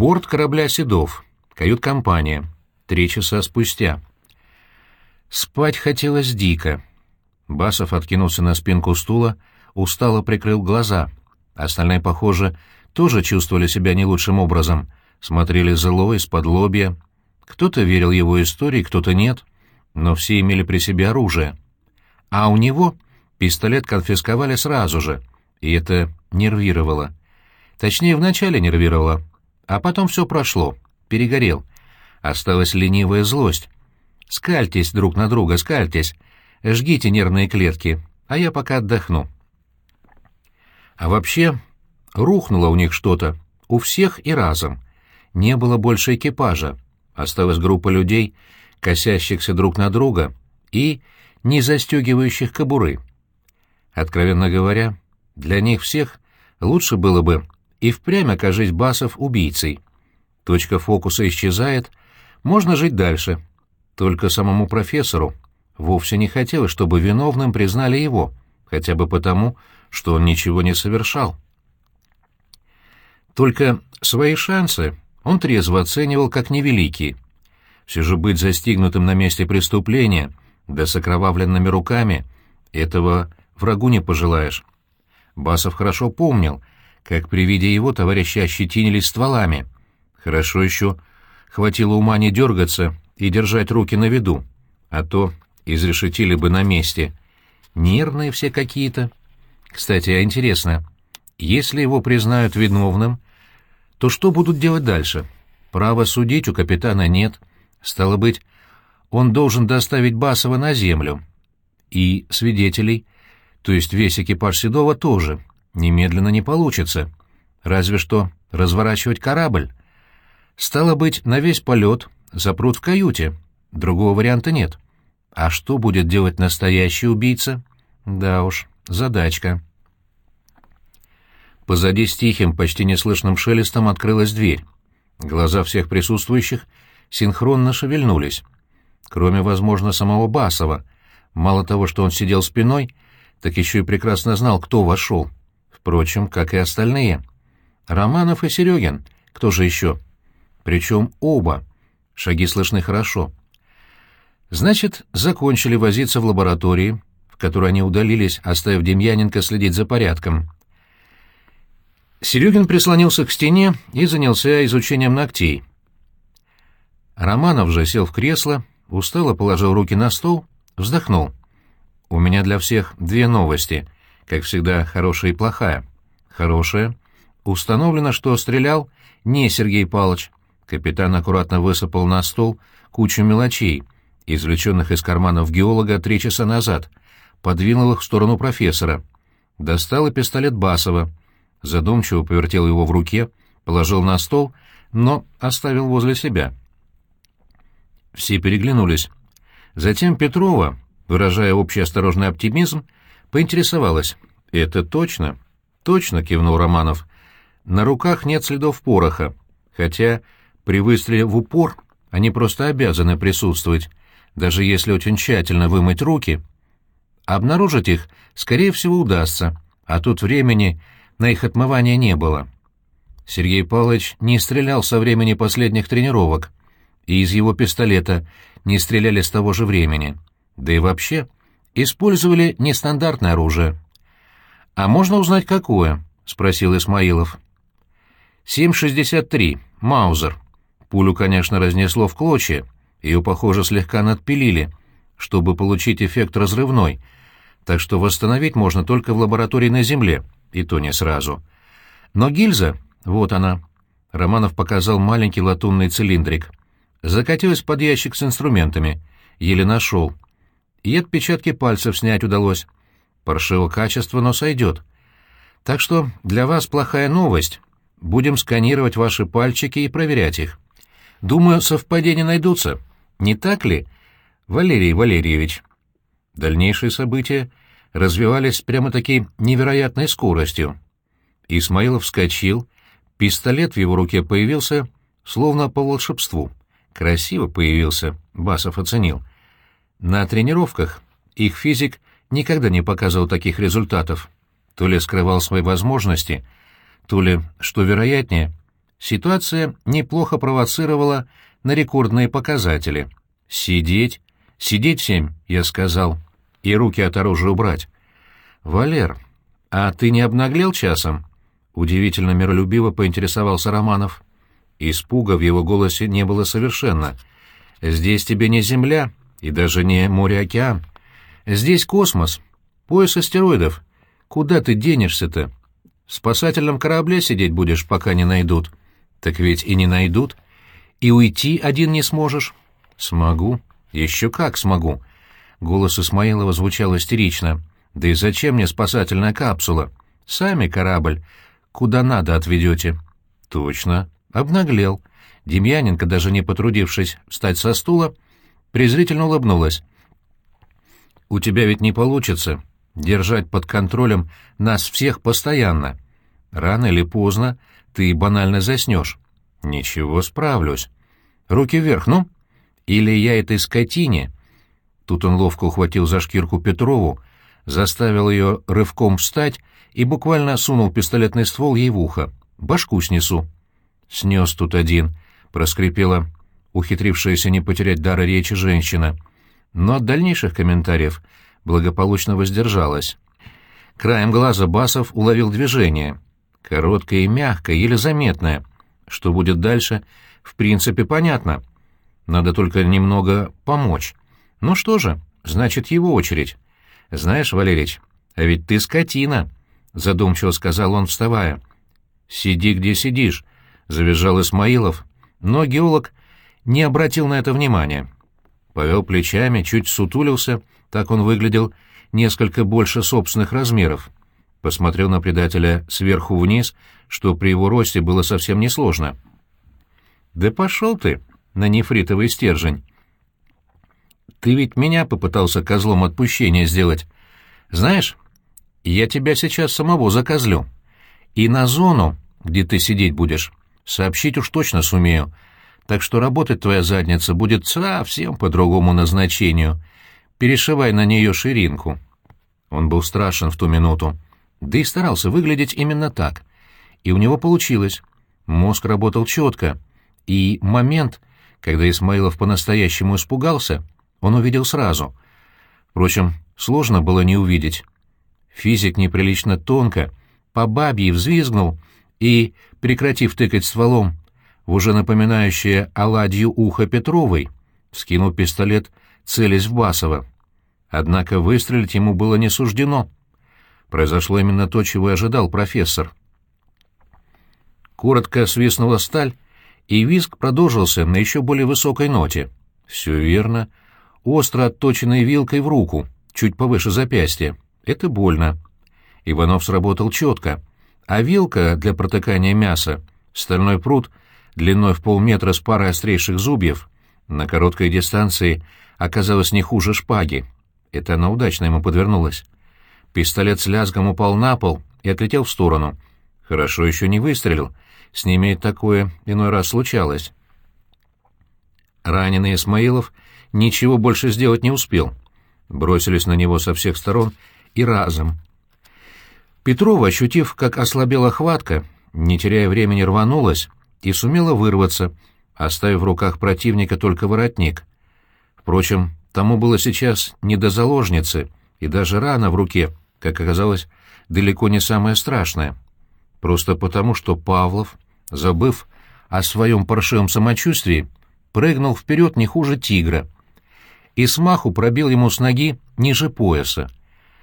Борт корабля «Седов», кают-компания, три часа спустя. Спать хотелось дико. Басов откинулся на спинку стула, устало прикрыл глаза. Остальные, похоже, тоже чувствовали себя не лучшим образом. Смотрели зло из-под лобья. Кто-то верил его истории, кто-то нет. Но все имели при себе оружие. А у него пистолет конфисковали сразу же, и это нервировало. Точнее, вначале нервировало, а потом все прошло, перегорел. Осталась ленивая злость. Скальтесь друг на друга, скальтесь. Жгите нервные клетки, а я пока отдохну. А вообще, рухнуло у них что-то, у всех и разом. Не было больше экипажа. Осталась группа людей, косящихся друг на друга и не застегивающих кобуры. Откровенно говоря, для них всех лучше было бы и впрямь окажись Басов убийцей. Точка фокуса исчезает, можно жить дальше. Только самому профессору вовсе не хотелось, чтобы виновным признали его, хотя бы потому, что он ничего не совершал. Только свои шансы он трезво оценивал как невеликие. Все же быть застигнутым на месте преступления, да с окровавленными руками, этого врагу не пожелаешь. Басов хорошо помнил, как при виде его товарищи ощетинились стволами. Хорошо еще хватило ума не дергаться и держать руки на виду, а то изрешетили бы на месте. Нервные все какие-то. Кстати, а интересно, если его признают виновным, то что будут делать дальше? Права судить у капитана нет. Стало быть, он должен доставить Басова на землю. И свидетелей, то есть весь экипаж Седова тоже, немедленно не получится. Разве что разворачивать корабль. Стало быть, на весь полет запрут в каюте. Другого варианта нет. А что будет делать настоящий убийца? Да уж, задачка. Позади с тихим, почти неслышным шелестом открылась дверь. Глаза всех присутствующих синхронно шевельнулись. Кроме, возможно, самого Басова. Мало того, что он сидел спиной, так еще и прекрасно знал, кто вошел. Впрочем, как и остальные. Романов и Серегин. Кто же еще? Причем оба. Шаги слышны хорошо. Значит, закончили возиться в лаборатории, в которой они удалились, оставив Демьяненко следить за порядком. Серегин прислонился к стене и занялся изучением ногтей. Романов же сел в кресло, устало положил руки на стол, вздохнул. «У меня для всех две новости, как всегда, хорошая и плохая. Хорошая. Установлено, что стрелял не Сергей Павлович. Капитан аккуратно высыпал на стол кучу мелочей — извлеченных из карманов геолога три часа назад, подвинул их в сторону профессора. Достал и пистолет Басова, задумчиво повертел его в руке, положил на стол, но оставил возле себя. Все переглянулись. Затем Петрова, выражая общий осторожный оптимизм, поинтересовалась. «Это точно?» «Точно», — кивнул Романов. «На руках нет следов пороха, хотя при выстреле в упор они просто обязаны присутствовать даже если очень тщательно вымыть руки, обнаружить их, скорее всего, удастся, а тут времени на их отмывание не было. Сергей Павлович не стрелял со времени последних тренировок, и из его пистолета не стреляли с того же времени. Да и вообще, использовали нестандартное оружие. «А можно узнать, какое?» — спросил Исмаилов. «7,63, Маузер. Пулю, конечно, разнесло в клочья, ее, похоже, слегка надпилили, чтобы получить эффект разрывной, так что восстановить можно только в лаборатории на Земле, и то не сразу. Но гильза, вот она. Романов показал маленький латунный цилиндрик. Закатилась под ящик с инструментами. Еле нашел. И отпечатки пальцев снять удалось. Паршиво качество, но сойдет. Так что для вас плохая новость. Будем сканировать ваши пальчики и проверять их. Думаю, совпадения найдутся. Не так ли, Валерий Валерьевич? Дальнейшие события развивались прямо-таки невероятной скоростью. Исмаилов вскочил, пистолет в его руке появился, словно по волшебству. Красиво появился, Басов оценил. На тренировках их физик никогда не показывал таких результатов. То ли скрывал свои возможности, то ли, что вероятнее, ситуация неплохо провоцировала на рекордные показатели. «Сидеть? Сидеть всем», — я сказал, — «и руки от оружия убрать». «Валер, а ты не обнаглел часом?» — удивительно миролюбиво поинтересовался Романов. Испуга в его голосе не было совершенно. «Здесь тебе не Земля и даже не море-океан. Здесь космос, пояс астероидов. Куда ты денешься-то? В спасательном корабле сидеть будешь, пока не найдут. Так ведь и не найдут. И уйти один не сможешь. Смогу. Еще как смогу. Голос Исмаилова звучал истерично. Да и зачем мне спасательная капсула? Сами корабль. Куда надо отведете. Точно. Обнаглел. Демьяненко, даже не потрудившись встать со стула, презрительно улыбнулась. «У тебя ведь не получится держать под контролем нас всех постоянно. Рано или поздно ты банально заснешь. Ничего, справлюсь. Руки вверх, ну. Или я этой скотине...» Тут он ловко ухватил за шкирку Петрову, заставил ее рывком встать и буквально сунул пистолетный ствол ей в ухо. «Башку снесу». «Снес тут один», — проскрипела ухитрившаяся не потерять дара речи женщина. Но от дальнейших комментариев благополучно воздержалась. Краем глаза Басов уловил движение. Короткое и мягкое, еле заметное. Что будет дальше, в принципе, понятно. Надо только немного помочь. Ну что же, значит, его очередь. Знаешь, Валерич, а ведь ты скотина, — задумчиво сказал он, вставая. Сиди, где сидишь, — завизжал Исмаилов, но геолог не обратил на это внимания. Повел плечами, чуть сутулился, так он выглядел несколько больше собственных размеров. Посмотрел на предателя сверху вниз, что при его росте было совсем несложно. «Да пошел ты на нефритовый стержень!» «Ты ведь меня попытался козлом отпущения сделать. Знаешь, я тебя сейчас самого закозлю. И на зону, где ты сидеть будешь, сообщить уж точно сумею, так что работать твоя задница будет совсем по другому назначению. Перешивай на нее ширинку». Он был страшен в ту минуту, да и старался выглядеть именно так. И у него получилось. Мозг работал четко, и момент, когда Исмаилов по-настоящему испугался, он увидел сразу. Впрочем, сложно было не увидеть. Физик неприлично тонко, по бабье взвизгнул и, прекратив тыкать стволом уже напоминающее оладью ухо Петровой, вскинул пистолет, целясь в Басова. Однако выстрелить ему было не суждено. Произошло именно то, чего и ожидал профессор. Коротко свистнула сталь, и визг продолжился на еще более высокой ноте. Все верно. Остро отточенной вилкой в руку, чуть повыше запястья. Это больно. Иванов сработал четко, а вилка для протыкания мяса, стальной пруд — длиной в полметра с парой острейших зубьев, на короткой дистанции оказалось не хуже шпаги. Это она удачно ему подвернулась. Пистолет с лязгом упал на пол и отлетел в сторону. Хорошо еще не выстрелил. С ними такое иной раз случалось. Раненый Исмаилов ничего больше сделать не успел. Бросились на него со всех сторон и разом. Петрова, ощутив, как ослабела хватка, не теряя времени, рванулась, и сумела вырваться, оставив в руках противника только воротник. Впрочем, тому было сейчас не до заложницы, и даже рана в руке, как оказалось, далеко не самое страшное. Просто потому, что Павлов, забыв о своем паршивом самочувствии, прыгнул вперед не хуже тигра и смаху пробил ему с ноги ниже пояса.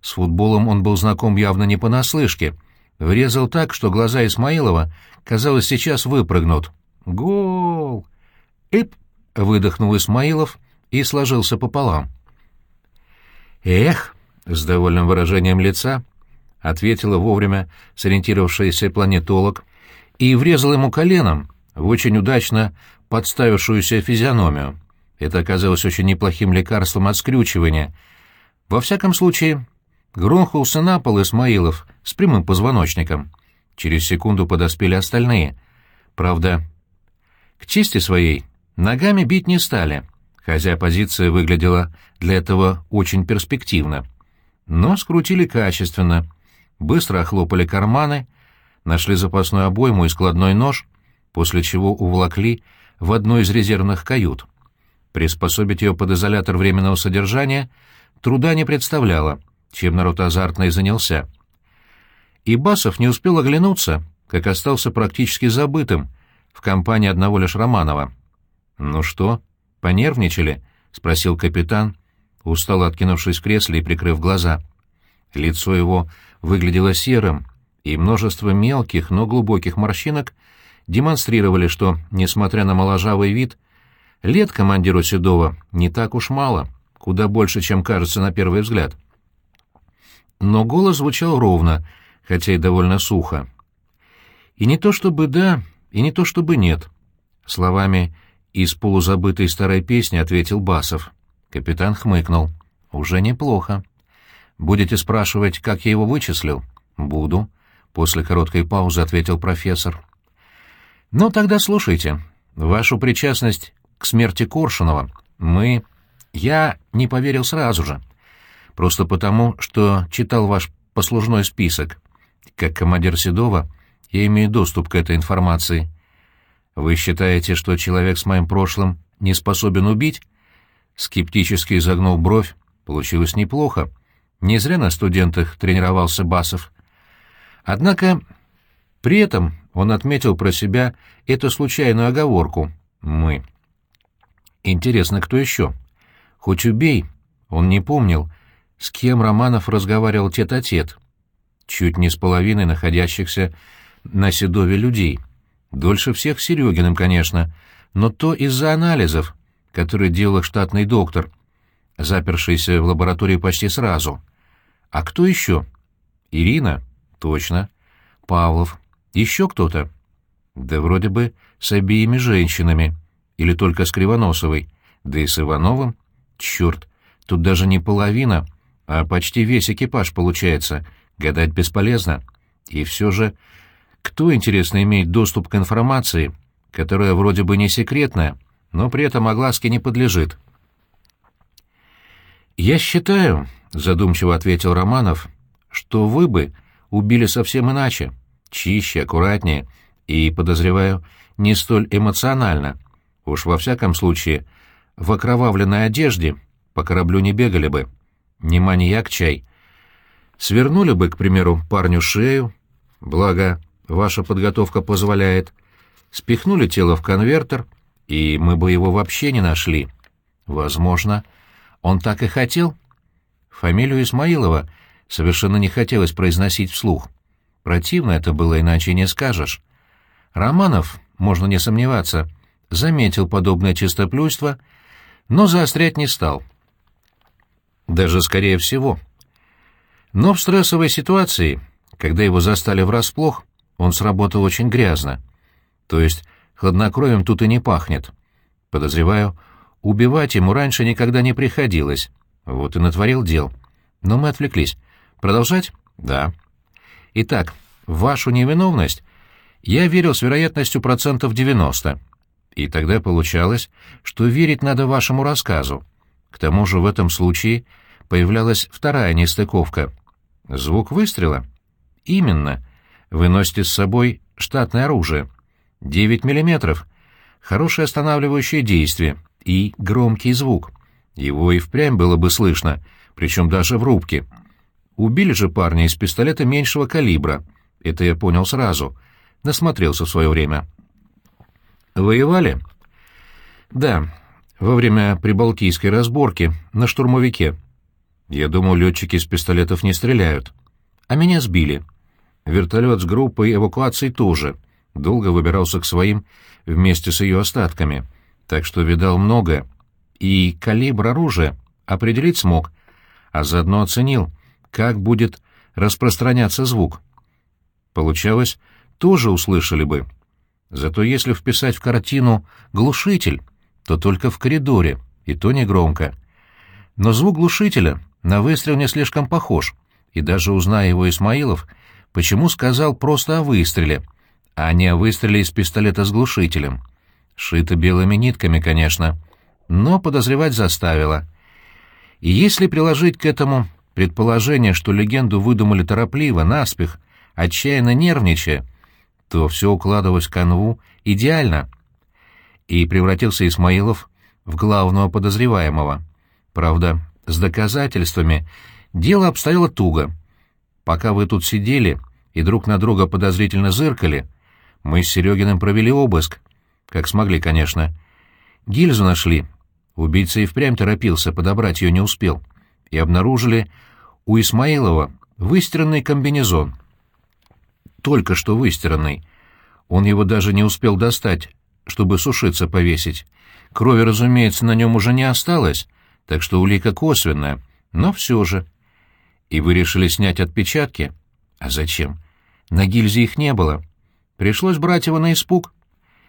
С футболом он был знаком явно не понаслышке — Врезал так, что глаза Исмаилова, казалось, сейчас выпрыгнут. «Гол!» «Эп!» — выдохнул Исмаилов и сложился пополам. «Эх!» — с довольным выражением лица ответила вовремя сориентировавшийся планетолог и врезал ему коленом в очень удачно подставившуюся физиономию. Это оказалось очень неплохим лекарством от скрючивания. Во всяком случае, Грохнулся на пол Исмаилов с прямым позвоночником. Через секунду подоспели остальные. Правда, к чести своей ногами бить не стали, хотя позиция выглядела для этого очень перспективно. Но скрутили качественно, быстро охлопали карманы, нашли запасную обойму и складной нож, после чего уволокли в одну из резервных кают. Приспособить ее под изолятор временного содержания труда не представляло, чем народ азартно и занялся. И Басов не успел оглянуться, как остался практически забытым в компании одного лишь Романова. «Ну что, понервничали?» — спросил капитан, устало откинувшись в кресле и прикрыв глаза. Лицо его выглядело серым, и множество мелких, но глубоких морщинок демонстрировали, что, несмотря на моложавый вид, лет командиру Седова не так уж мало, куда больше, чем кажется на первый взгляд. Но голос звучал ровно, хотя и довольно сухо. И не то чтобы «да», и не то чтобы «нет». Словами из полузабытой старой песни ответил Басов. Капитан хмыкнул. «Уже неплохо. Будете спрашивать, как я его вычислил?» «Буду», — после короткой паузы ответил профессор. «Ну, тогда слушайте. Вашу причастность к смерти Коршунова мы... Я не поверил сразу же. Просто потому, что читал ваш послужной список. Как командир Седова я имею доступ к этой информации. Вы считаете, что человек с моим прошлым не способен убить?» Скептически изогнул бровь. Получилось неплохо. Не зря на студентах тренировался Басов. Однако при этом он отметил про себя эту случайную оговорку «мы». Интересно, кто еще? Хоть убей, он не помнил, с кем Романов разговаривал тет-а-тет. -тет. Чуть не с половиной находящихся на Седове людей. Дольше всех Серегиным, конечно, но то из-за анализов, которые делал штатный доктор, запершийся в лаборатории почти сразу. А кто еще? Ирина? Точно. Павлов. Еще кто-то? Да вроде бы с обеими женщинами. Или только с Кривоносовой. Да и с Ивановым. Черт, тут даже не половина, а почти весь экипаж получается. Гадать бесполезно. И все же, кто, интересно, имеет доступ к информации, которая вроде бы не секретная, но при этом огласке не подлежит? «Я считаю», — задумчиво ответил Романов, — «что вы бы убили совсем иначе, чище, аккуратнее и, подозреваю, не столь эмоционально. Уж во всяком случае, в окровавленной одежде по кораблю не бегали бы. Не маньяк чай. Свернули бы, к примеру, парню шею, благо ваша подготовка позволяет, спихнули тело в конвертер, и мы бы его вообще не нашли. Возможно, он так и хотел. Фамилию Исмаилова совершенно не хотелось произносить вслух. Противно это было, иначе не скажешь. Романов, можно не сомневаться, заметил подобное чистоплюйство, но заострять не стал. Даже скорее всего. Но в стрессовой ситуации, когда его застали врасплох, он сработал очень грязно. То есть хладнокровием тут и не пахнет. Подозреваю, убивать ему раньше никогда не приходилось. Вот и натворил дел. Но мы отвлеклись. Продолжать? Да. Итак, в вашу невиновность я верил с вероятностью процентов 90. И тогда получалось, что верить надо вашему рассказу. К тому же в этом случае появлялась вторая нестыковка. Звук выстрела? Именно. Вы носите с собой штатное оружие. 9 миллиметров. Хорошее останавливающее действие и громкий звук. Его и впрямь было бы слышно, причем даже в рубке. Убили же парня из пистолета меньшего калибра. Это я понял сразу. Насмотрелся в свое время. Воевали? Да, во время прибалтийской разборки на штурмовике. Я думал, летчики из пистолетов не стреляют. А меня сбили. Вертолет с группой эвакуации тоже. Долго выбирался к своим вместе с ее остатками. Так что видал многое. И калибр оружия определить смог, а заодно оценил — как будет распространяться звук. Получалось, тоже услышали бы. Зато если вписать в картину «глушитель», то только в коридоре, и то не громко. Но звук глушителя на выстрел не слишком похож, и даже узная его Исмаилов, почему сказал просто о выстреле, а не о выстреле из пистолета с глушителем. Шито белыми нитками, конечно, но подозревать заставило. И если приложить к этому Предположение, что легенду выдумали торопливо, наспех, отчаянно нервничая, то все укладывалось в канву идеально. И превратился Исмаилов в главного подозреваемого. Правда, с доказательствами дело обстояло туго. Пока вы тут сидели и друг на друга подозрительно зыркали, мы с Серегиным провели обыск. Как смогли, конечно. Гильзу нашли. Убийца и впрямь торопился, подобрать ее не успел. И обнаружили у Исмаилова выстиранный комбинезон. Только что выстиранный. Он его даже не успел достать, чтобы сушиться повесить. Крови, разумеется, на нем уже не осталось, так что улика косвенная, но все же. И вы решили снять отпечатки? А зачем? На гильзе их не было. Пришлось брать его на испуг.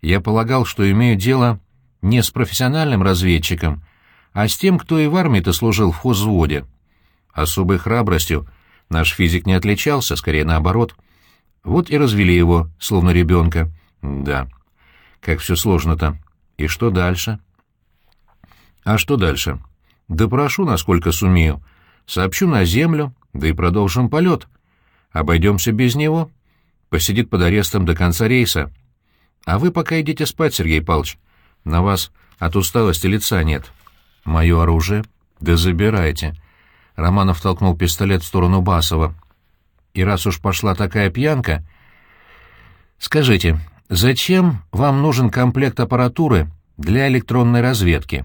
Я полагал, что имею дело не с профессиональным разведчиком, а с тем, кто и в армии-то служил в хозводе. Особой храбростью наш физик не отличался, скорее наоборот. Вот и развели его, словно ребенка. Да, как все сложно-то. И что дальше? А что дальше? Допрошу, насколько сумею. Сообщу на землю, да и продолжим полет. Обойдемся без него. Посидит под арестом до конца рейса. А вы пока идите спать, Сергей Павлович. На вас от усталости лица нет. Мое оружие? Да забирайте. Романов толкнул пистолет в сторону Басова. И раз уж пошла такая пьянка... Скажите, зачем вам нужен комплект аппаратуры для электронной разведки?»